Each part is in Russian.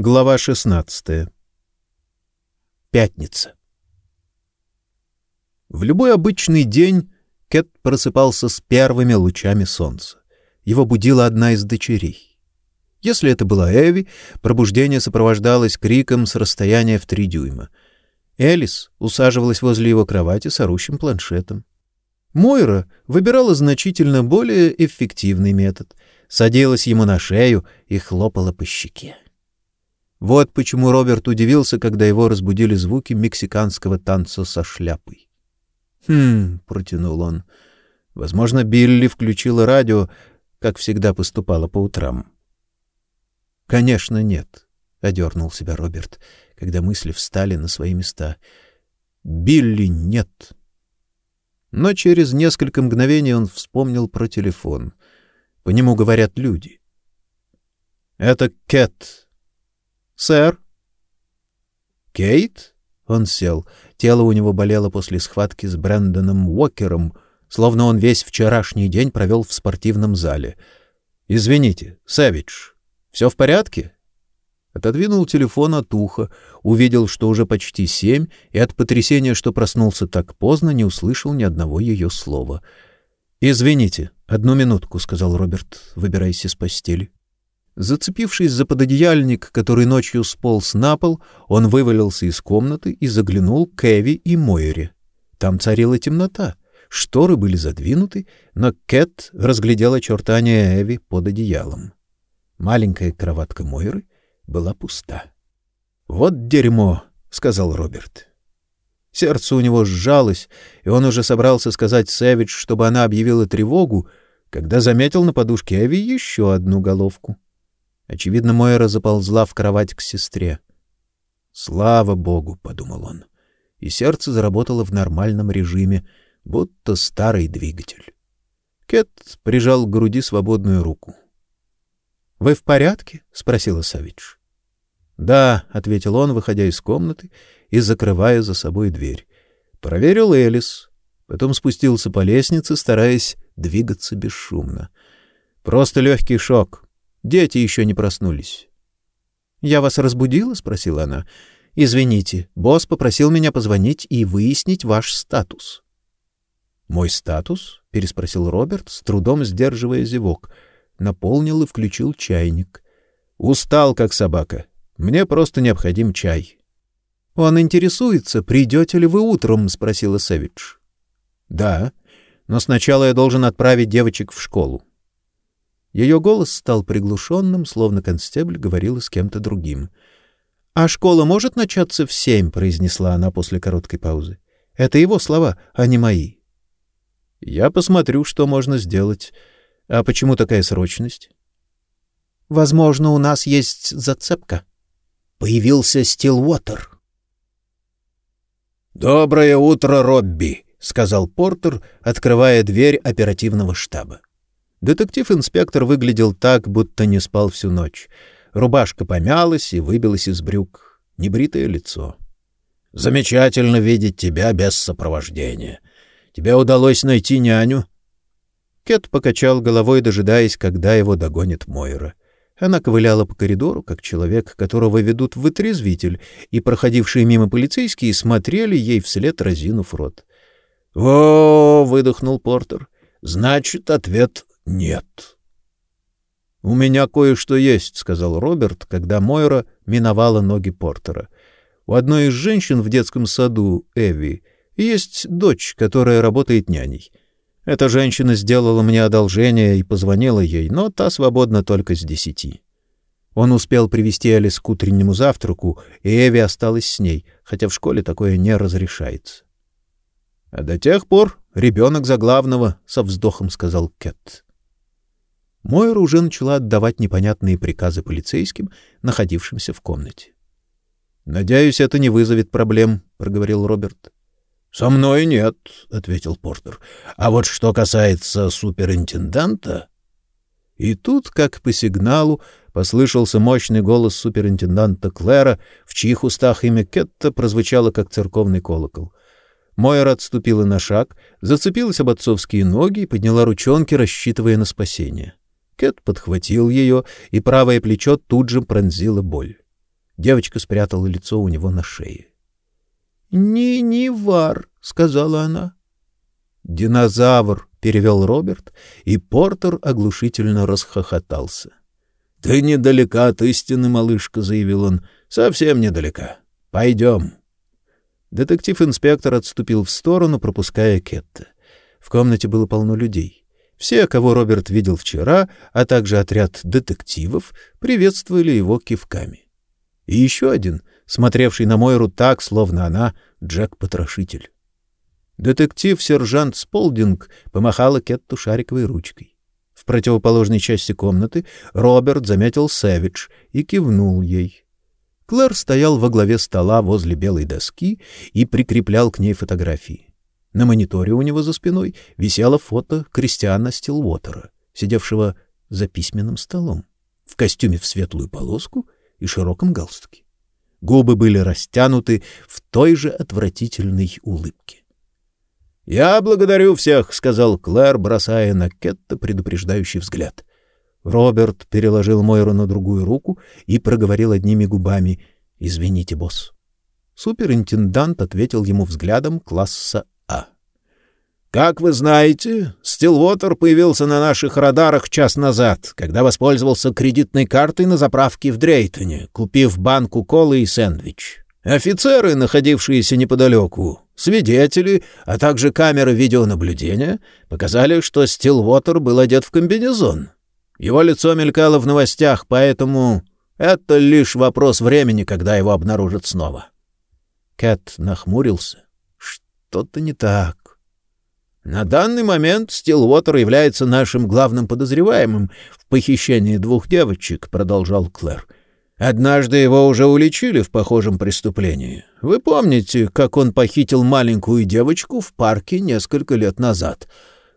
Глава 16. Пятница. В любой обычный день Кэт просыпался с первыми лучами солнца. Его будила одна из дочерей. Если это была Эви, пробуждение сопровождалось криком с расстояния в три дюйма. Элис усаживалась возле его кровати с орущим планшетом. Мойра выбирала значительно более эффективный метод. Садилась ему на шею и хлопала по щеке. Вот почему Роберт удивился, когда его разбудили звуки мексиканского танца со шляпой. «Хм», — протянул он, — «возможно, Билли включила радио, как всегда поступала по утрам». «Конечно, нет», — одернул себя Роберт, когда мысли встали на свои места. «Билли нет». Но через несколько мгновений он вспомнил про телефон. По нему говорят люди. «Это Кэт», «Сэр?» «Кейт?» Он сел. Тело у него болело после схватки с Брэндоном Уокером, словно он весь вчерашний день провел в спортивном зале. «Извините, Сэвидж, все в порядке?» Отодвинул телефон от уха, увидел, что уже почти семь, и от потрясения, что проснулся так поздно, не услышал ни одного ее слова. «Извините, одну минутку», — сказал Роберт, выбираясь из постели. Зацепившись за пододеяльник, который ночью сполз на пол, он вывалился из комнаты и заглянул к Эви и Мойере. Там царила темнота. Шторы были задвинуты, но Кэт разглядела очертания Эви под одеялом. Маленькая кроватка Мойры была пуста. «Вот дерьмо!» — сказал Роберт. Сердце у него сжалось, и он уже собрался сказать Сэвидж, чтобы она объявила тревогу, когда заметил на подушке Эви еще одну головку. Очевидно, Мойра заползла в кровать к сестре. «Слава Богу!» — подумал он. И сердце заработало в нормальном режиме, будто старый двигатель. Кет прижал к груди свободную руку. «Вы в порядке?» — спросила Савич. «Да», — ответил он, выходя из комнаты и закрывая за собой дверь. Проверил Элис, потом спустился по лестнице, стараясь двигаться бесшумно. «Просто легкий шок. Дети еще не проснулись. «Я вас разбудила?» — спросила она. «Извините, босс попросил меня позвонить и выяснить ваш статус». «Мой статус?» — переспросил Роберт, с трудом сдерживая зевок. Наполнил и включил чайник. «Устал, как собака. Мне просто необходим чай». «Он интересуется, придете ли вы утром?» — спросила Сэвидж. «Да, но сначала я должен отправить девочек в школу. Ее голос стал приглушенным, словно констебль говорила с кем-то другим. «А школа может начаться в семь?» — произнесла она после короткой паузы. «Это его слова, а не мои». «Я посмотрю, что можно сделать. А почему такая срочность?» «Возможно, у нас есть зацепка». Появился Стилвотер. «Доброе утро, Робби!» — сказал Портер, открывая дверь оперативного штаба. Детектив-инспектор выглядел так, будто не спал всю ночь. Рубашка помялась и выбилась из брюк. Небритое лицо. «Замечательно видеть тебя без сопровождения. Тебе удалось найти няню?» Кет покачал головой, дожидаясь, когда его догонит Мойра. Она ковыляла по коридору, как человек, которого ведут в вытрезвитель, и проходившие мимо полицейские смотрели ей вслед, разинув рот. «О!» — выдохнул Портер. «Значит, ответ нет. У меня кое-что есть, сказал Роберт, когда Мойра миновала ноги Портера. У одной из женщин в детском саду, Эви, есть дочь, которая работает няней. Эта женщина сделала мне одолжение и позвонила ей, но та свободна только с десяти. Он успел привести Элис к утреннему завтраку, и Эви осталась с ней, хотя в школе такое не разрешается. — А до тех пор ребенок за главного, — со вздохом сказал Кэт. Мойра уже начала отдавать непонятные приказы полицейским, находившимся в комнате. «Надеюсь, это не вызовет проблем», — проговорил Роберт. «Со мной нет», — ответил Портер. «А вот что касается суперинтенданта...» И тут, как по сигналу, послышался мощный голос суперинтенданта Клэра, в чьих устах имя Кетта прозвучало как церковный колокол. Мойра отступила на шаг, зацепилась об отцовские ноги и подняла ручонки, рассчитывая на спасение. Кэт подхватил ее, и правое плечо тут же пронзила боль. Девочка спрятала лицо у него на шее. "Не, не вар", сказала она. "Динозавр", перевел Роберт, и Портер оглушительно расхохотался. "Ты недалека от истины, малышка", заявил он. "Совсем недалека. Пойдем». Детектив-инспектор отступил в сторону, пропуская Кетта. В комнате было полно людей. Все, кого Роберт видел вчера, а также отряд детективов, приветствовали его кивками. И еще один, смотревший на Мойру так, словно она Джек-потрошитель. Детектив-сержант Сполдинг помахала Кетту шариковой ручкой. В противоположной части комнаты Роберт заметил Сэвидж и кивнул ей. Клэр стоял во главе стола возле белой доски и прикреплял к ней фотографии. На мониторе у него за спиной висело фото Кристиана Стилвотера, сидевшего за письменным столом, в костюме в светлую полоску и широком галстуке. Губы были растянуты в той же отвратительной улыбке. «Я благодарю всех», — сказал Клэр, бросая на Кетта предупреждающий взгляд. Роберт переложил Мойру на другую руку и проговорил одними губами «Извините, босс». Суперинтендант ответил ему взглядом класса как вы знаете, Стилвотер появился на наших радарах час назад, когда воспользовался кредитной картой на заправке в Дрейтоне, купив банку колы и сэндвич. Офицеры, находившиеся неподалеку, свидетели, а также камеры видеонаблюдения показали, что Стилвотер был одет в комбинезон. Его лицо мелькало в новостях, поэтому это лишь вопрос времени, когда его обнаружат снова. Кэт нахмурился. Что-то не так. На данный момент Стилвотер является нашим главным подозреваемым в похищении двух девочек, продолжал Клэр. Однажды его уже уличили в похожем преступлении. Вы помните, как он похитил маленькую девочку в парке несколько лет назад?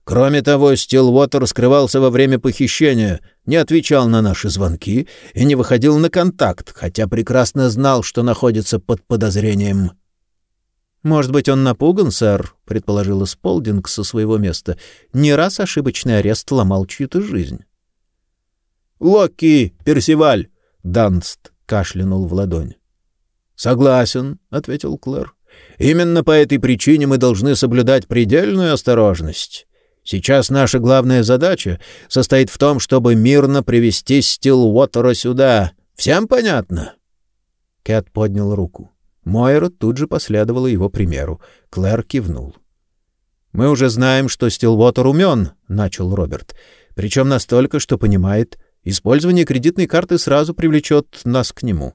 Кроме того, Стилвотер скрывался во время похищения, не отвечал на наши звонки и не выходил на контакт, хотя прекрасно знал, что находится под подозрением. Может быть, он напуган, сэр, предположила Сполдинг со своего места. Не раз ошибочный арест ломал чью-то жизнь. Локи, Персиваль, Данст кашлянул в ладонь. Согласен, ответил Клэр. Именно по этой причине мы должны соблюдать предельную осторожность. Сейчас наша главная задача состоит в том, чтобы мирно привести Стилуотера сюда. Всем понятно? Кэт поднял руку. Мойра тут же последовала его примеру. Клэр кивнул. Мы уже знаем, что Стилвотер умен, начал Роберт. Причем настолько, что понимает, использование кредитной карты сразу привлечет нас к нему.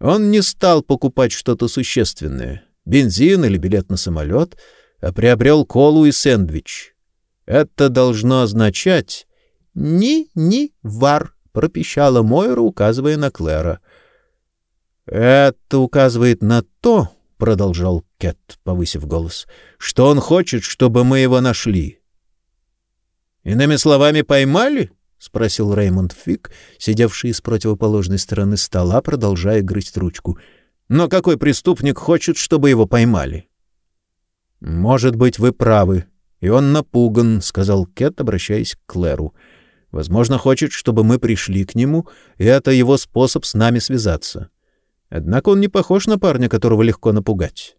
Он не стал покупать что-то существенное, бензин или билет на самолет, а приобрел колу и сэндвич. Это должно означать ни-ни вар, пропищала Мойра, указывая на Клэра. Это указывает на то, продолжал Кэт, повысив голос, что он хочет, чтобы мы его нашли. Иными словами, поймали? спросил Реймонд Фик, сидевший с противоположной стороны стола, продолжая грызть ручку. Но какой преступник хочет, чтобы его поймали? Может быть, вы правы, и он напуган, сказал Кэт, обращаясь к Клэру. Возможно, хочет, чтобы мы пришли к нему, и это его способ с нами связаться. Однако он не похож на парня, которого легко напугать.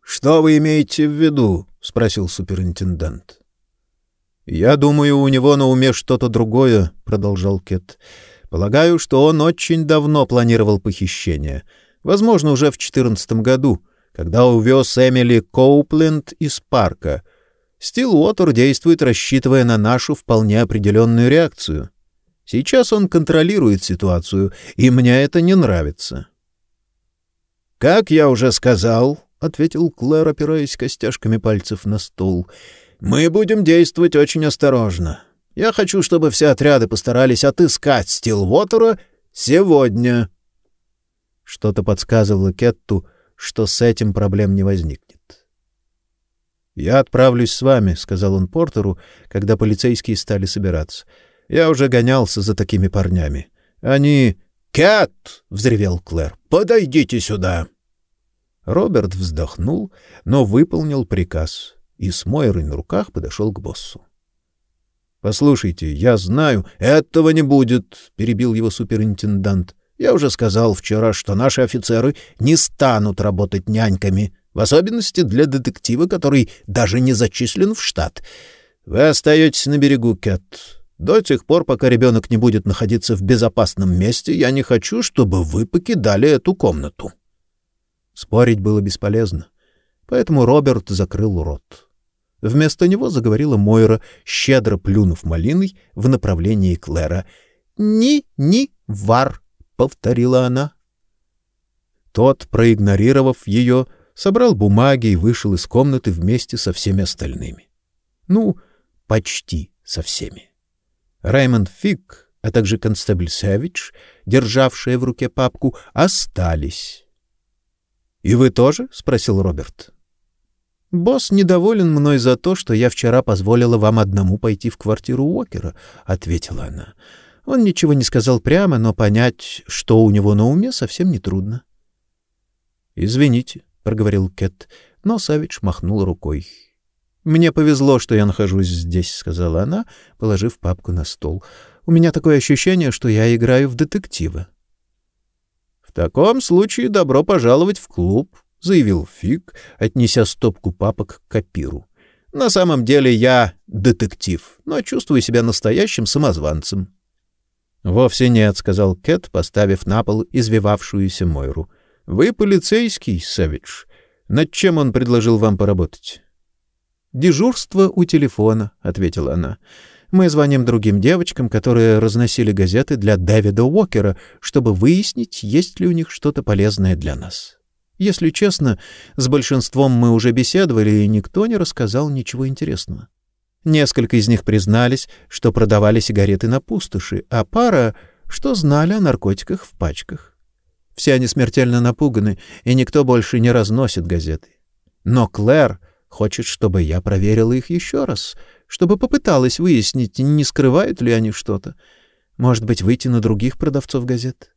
Что вы имеете в виду? спросил суперинтендант. Я думаю, у него на уме что-то другое, продолжал Кет. Полагаю, что он очень давно планировал похищение, возможно, уже в четырнадцатом году, когда увез Эмили Коупленд из парка. Стилуотер действует, рассчитывая на нашу вполне определенную реакцию. Сейчас он контролирует ситуацию, и мне это не нравится. Как я уже сказал, ответил Клэр, опираясь костяшками пальцев на стол. Мы будем действовать очень осторожно. Я хочу, чтобы все отряды постарались отыскать Стилвотера сегодня. Что-то подсказывало Кетту, что с этим проблем не возникнет. Я отправлюсь с вами, сказал он Портеру, когда полицейские стали собираться. Я уже гонялся за такими парнями. Они «Кэт!» — взревел Клэр. «Подойдите сюда!» Роберт вздохнул, но выполнил приказ и с Мойрой на руках подошел к боссу. «Послушайте, я знаю, этого не будет», — перебил его суперинтендант. Я уже сказал вчера, что наши офицеры не станут работать няньками, в особенности для детектива, который даже не зачислен в штат. Вы остаетесь на берегу, Кэт. До тех пор, пока ребенок не будет находиться в безопасном месте, я не хочу, чтобы вы покидали эту комнату. Спорить было бесполезно, поэтому Роберт закрыл рот. Вместо него заговорила Мойра, щедро плюнув малиной в направлении Клэра. «Ни-ни-вар», — повторила она. Тот, проигнорировав ее, собрал бумаги и вышел из комнаты вместе со всеми остальными. Ну, почти со всеми. Раймонд Фиг, а также констебль Савич, державшие в руке папку, остались. — И вы тоже? — спросил Роберт. — Босс недоволен мной за то, что я вчера позволила вам одному пойти в квартиру Уокера, — ответила она. Он ничего не сказал прямо, но понять, что у него на уме, совсем не трудно. — Извините, — проговорил Кэт, но Савич махнул рукой. Мне повезло, что я нахожусь здесь, сказала она, положив папку на стол. У меня такое ощущение, что я играю в детектива. В таком случае добро пожаловать в клуб, заявил Фиг, отнеся стопку папок к копиру. На самом деле я детектив, но чувствую себя настоящим самозванцем. Вовсе нет, сказал Кэт, поставив на пол извивавшуюся Мойру. Вы полицейский, Савич. Над чем он предложил вам поработать? Дежурство у телефона, ответила она. Мы звоним другим девочкам, которые разносили газеты для Дэвида Уокера, чтобы выяснить, есть ли у них что-то полезное для нас. Если честно, с большинством мы уже беседовали, и никто не рассказал ничего интересного. Несколько из них признались, что продавали сигареты на пустоши, а пара, что знали о наркотиках в пачках. Все они смертельно напуганы, и никто больше не разносит газеты. Но Клэр Хочет, чтобы я проверила их еще раз, чтобы попыталась выяснить, не скрывают ли они что-то. Может быть, выйти на других продавцов газет.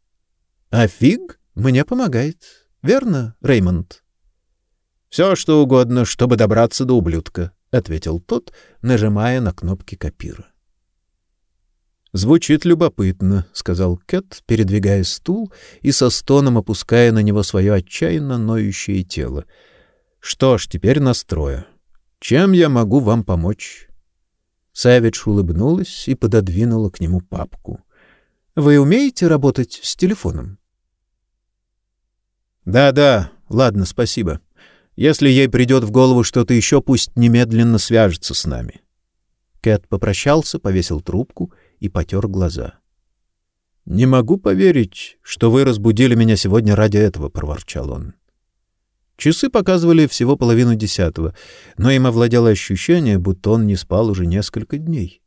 А фиг мне помогает. Верно, Реймонд? Все, что угодно, чтобы добраться до ублюдка, ответил тот, нажимая на кнопки копира. Звучит любопытно, сказал Кэт, передвигая стул и со стоном опуская на него свое отчаянно ноющее тело. Что ж, теперь настрою. Чем я могу вам помочь? Савич улыбнулась и пододвинула к нему папку. Вы умеете работать с телефоном? Да-да, ладно, спасибо. Если ей придет в голову что-то еще, пусть немедленно свяжется с нами. Кэт попрощался, повесил трубку и потер глаза. Не могу поверить, что вы разбудили меня сегодня ради этого, проворчал он. Часы показывали всего половину десятого, но им овладело ощущение, будто он не спал уже несколько дней.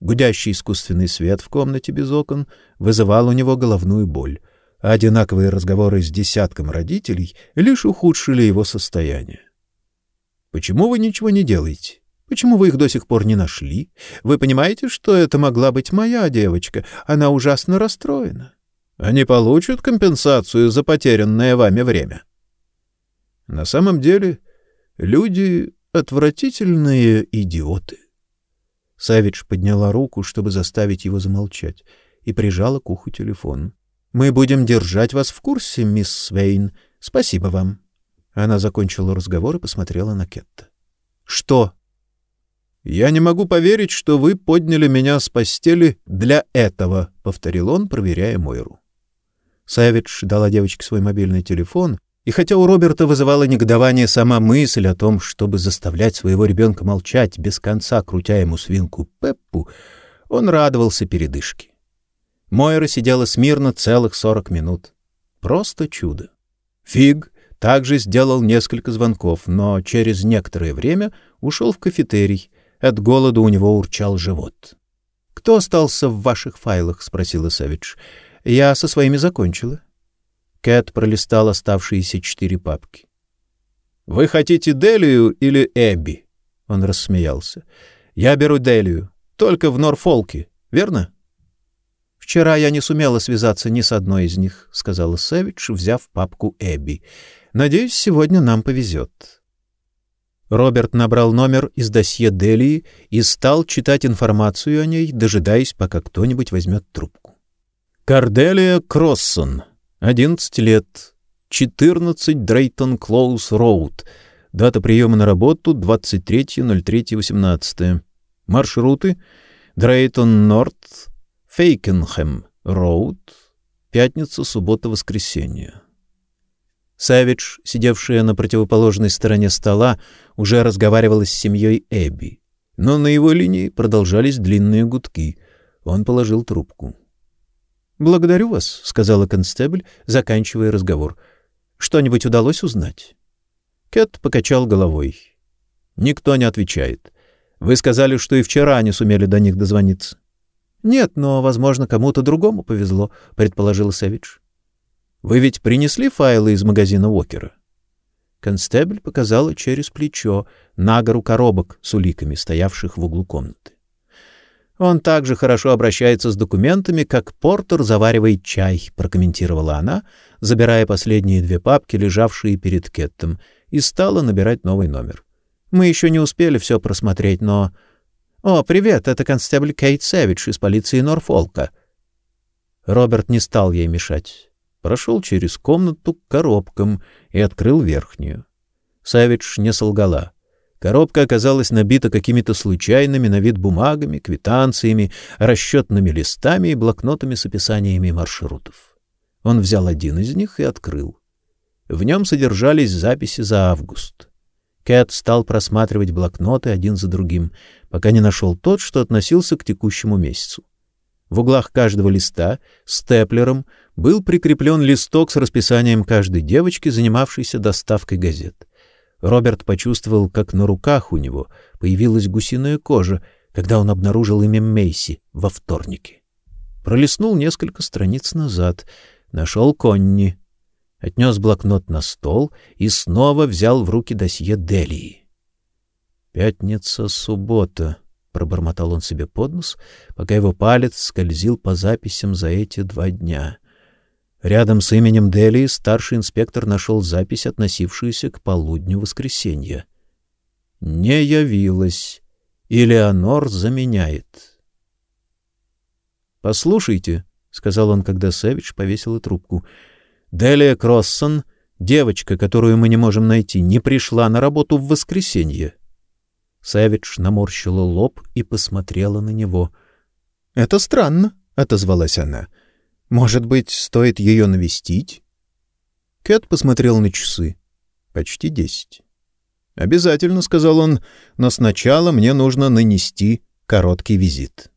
Гудящий искусственный свет в комнате без окон вызывал у него головную боль, а одинаковые разговоры с десятком родителей лишь ухудшили его состояние. Почему вы ничего не делаете? Почему вы их до сих пор не нашли? Вы понимаете, что это могла быть моя девочка? Она ужасно расстроена. Они получат компенсацию за потерянное вами время. На самом деле, люди — отвратительные идиоты. Савич подняла руку, чтобы заставить его замолчать, и прижала к уху телефон. «Мы будем держать вас в курсе, мисс Свейн. Спасибо вам». Она закончила разговор и посмотрела на Кетта. «Что?» «Я не могу поверить, что вы подняли меня с постели для этого», — повторил он, проверяя Мойру. Савич дала девочке свой мобильный телефон, и хотя у Роберта вызывала негодование сама мысль о том, чтобы заставлять своего ребенка молчать, без конца крутя ему свинку Пеппу, он радовался передышке. Мойра сидела смирно целых сорок минут. Просто чудо. Фиг также сделал несколько звонков, но через некоторое время ушел в кафетерий. От голода у него урчал живот. «Кто остался в ваших файлах?» — спросила Савич. «Я со своими закончила». Кэт пролистал оставшиеся четыре папки. Вы хотите Делию или Эбби? Он рассмеялся. Я беру Делию, только в Норфолке, верно? Вчера я не сумела связаться ни с одной из них, сказала Сэвидж, взяв папку Эбби. Надеюсь, сегодня нам повезет. Роберт набрал номер из досье Делии и стал читать информацию о ней, дожидаясь, пока кто-нибудь возьмет трубку. Карделия Кроссон, 11 лет, 14 Дрейтон Клоус Роуд. Дата приема на работу 23.03.18. Маршруты Дрейтон Норт, Фейкенхэм Роуд, пятница, суббота, воскресенье. Савич, сидевшая на противоположной стороне стола, уже разговаривала с семьей Эбби. Но на его линии продолжались длинные гудки. Он положил трубку. «Благодарю вас», — сказала констебль, заканчивая разговор. «Что-нибудь удалось узнать?» Кэт покачал головой. «Никто не отвечает. Вы сказали, что и вчера не сумели до них дозвониться». «Нет, но, возможно, кому-то другому повезло», — предположила Савич. «Вы ведь принесли файлы из магазина Уокера?» Констебль показала через плечо на гору коробок с уликами, стоявших в углу комнаты. Он также хорошо обращается с документами, как Портер заваривает чай, прокомментировала она, забирая последние две папки, лежавшие перед Кеттом, и стала набирать новый номер. Мы еще не успели все просмотреть, но О, привет, это констебль Кейт Сэвидж из полиции Норфолка. Роберт не стал ей мешать. Прошел через комнату к коробкам и открыл верхнюю. Сэвидж не солгала. Коробка оказалась набита какими-то случайными на вид бумагами, квитанциями, расчетными листами и блокнотами с описаниями маршрутов. Он взял один из них и открыл. В нем содержались записи за август. Кэт стал просматривать блокноты один за другим, пока не нашел тот, что относился к текущему месяцу. В углах каждого листа степлером был прикреплен листок с расписанием каждой девочки, занимавшейся доставкой газет. Роберт почувствовал, как на руках у него появилась гусиная кожа, когда он обнаружил имя Мейси во вторнике. Пролистнул несколько страниц назад, нашел Конни, отнес блокнот на стол и снова взял в руки досье Делии. «Пятница, суббота», — пробормотал он себе под нос, пока его палец скользил по записям за эти два дня. Рядом с именем Дели старший инспектор нашел запись, относившуюся к полудню воскресенья. «Не явилась. И Леонор заменяет». «Послушайте», — сказал он, когда Сэвидж повесила трубку, — «Делия Кроссон, девочка, которую мы не можем найти, не пришла на работу в воскресенье». Сэвидж наморщила лоб и посмотрела на него. «Это странно», — отозвалась она. — может быть, стоит ее навестить? Кэт посмотрел на часы. Почти десять. «Обязательно», — сказал он, — «но сначала мне нужно нанести короткий визит».